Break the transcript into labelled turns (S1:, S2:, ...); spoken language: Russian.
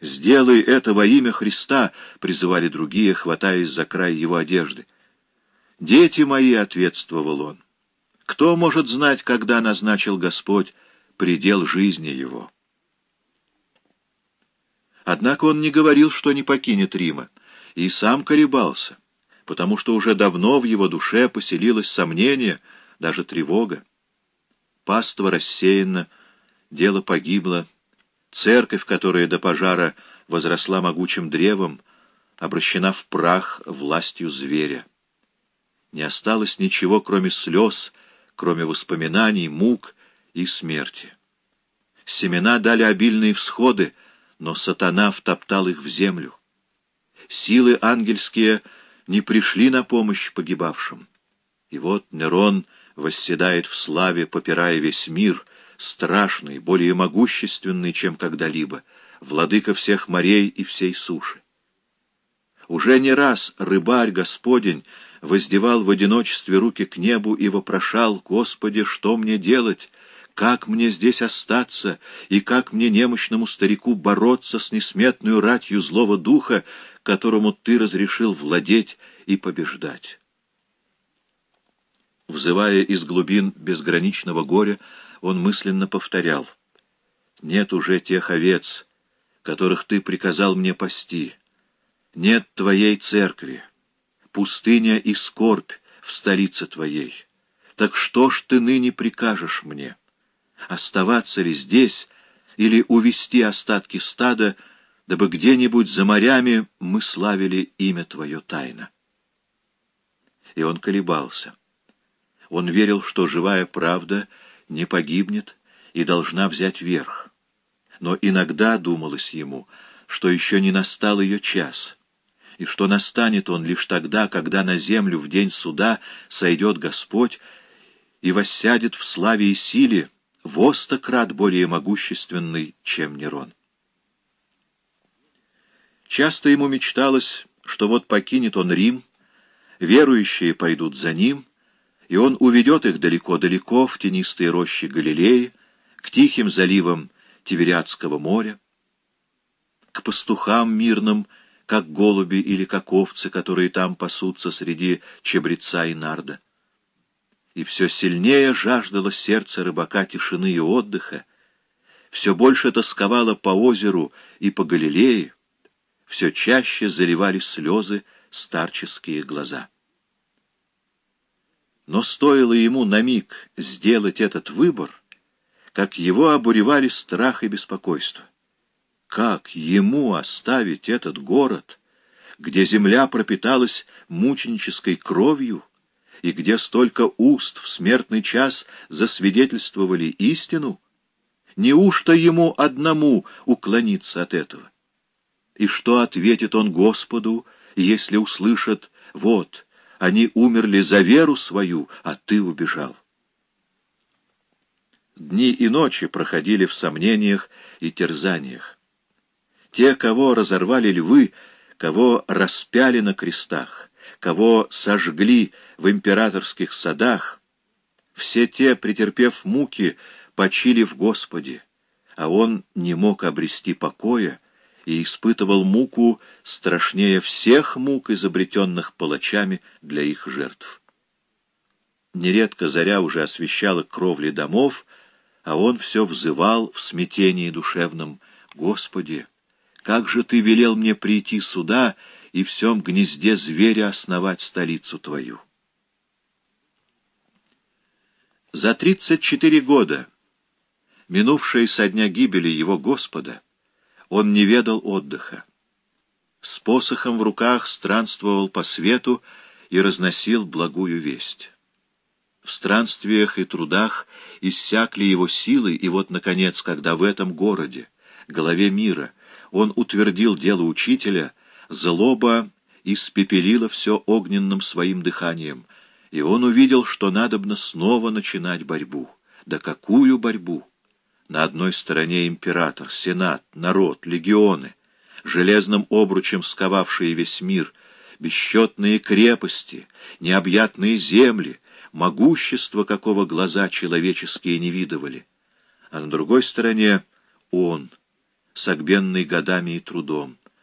S1: «Сделай это во имя Христа!» — призывали другие, хватаясь за край его одежды. «Дети мои!» — ответствовал он. «Кто может знать, когда назначил Господь предел жизни его?» Однако он не говорил, что не покинет Рима, и сам колебался, потому что уже давно в его душе поселилось сомнение, даже тревога. Паства рассеяна, дело погибло, церковь, которая до пожара возросла могучим древом, обращена в прах властью зверя. Не осталось ничего, кроме слез, кроме воспоминаний, мук и смерти. Семена дали обильные всходы, но сатана втоптал их в землю. Силы ангельские не пришли на помощь погибавшим. И вот Нерон восседает в славе, попирая весь мир, страшный, более могущественный, чем когда-либо, владыка всех морей и всей суши. Уже не раз рыбарь Господень воздевал в одиночестве руки к небу и вопрошал, «Господи, что мне делать? Как мне здесь остаться, и как мне, немощному старику, бороться с несметную ратью злого духа, которому ты разрешил владеть и побеждать?» Взывая из глубин безграничного горя, он мысленно повторял, «Нет уже тех овец, которых ты приказал мне пасти. Нет твоей церкви, пустыня и скорбь в столице твоей. Так что ж ты ныне прикажешь мне?» оставаться ли здесь или увести остатки стада, дабы где-нибудь за морями мы славили имя Твое тайно. И он колебался. Он верил, что живая правда не погибнет и должна взять верх. Но иногда думалось ему, что еще не настал ее час, и что настанет он лишь тогда, когда на землю в день суда сойдет Господь и воссядет в славе и силе, в более могущественный, чем Нерон. Часто ему мечталось, что вот покинет он Рим, верующие пойдут за ним, и он уведет их далеко-далеко в тенистые рощи Галилеи, к тихим заливам Тивериадского моря, к пастухам мирным, как голуби или как овцы, которые там пасутся среди чебреца и нарда и все сильнее жаждало сердце рыбака тишины и отдыха, все больше тосковало по озеру и по Галилее, все чаще заливали слезы старческие глаза. Но стоило ему на миг сделать этот выбор, как его обуревали страх и беспокойство. Как ему оставить этот город, где земля пропиталась мученической кровью, и где столько уст в смертный час засвидетельствовали истину, неужто ему одному уклониться от этого? И что ответит он Господу, если услышит «Вот, они умерли за веру свою, а ты убежал»? Дни и ночи проходили в сомнениях и терзаниях. Те, кого разорвали львы, кого распяли на крестах, кого сожгли в императорских садах, все те, претерпев муки, почили в Господе, а он не мог обрести покоя и испытывал муку страшнее всех мук, изобретенных палачами для их жертв. Нередко заря уже освещала кровли домов, а он все взывал в смятении душевном, «Господи, как же Ты велел мне прийти сюда и всем гнезде зверя основать столицу Твою?» За тридцать четыре года, минувшие со дня гибели его Господа, он не ведал отдыха. С посохом в руках странствовал по свету и разносил благую весть. В странствиях и трудах иссякли его силы, и вот, наконец, когда в этом городе, голове мира, он утвердил дело учителя, злоба испепелила все огненным своим дыханием — и он увидел, что надобно снова начинать борьбу. Да какую борьбу? На одной стороне император, сенат, народ, легионы, железным обручем сковавшие весь мир, бесчетные крепости, необъятные земли, могущество, какого глаза человеческие не видывали. А на другой стороне он, согбенный годами и трудом.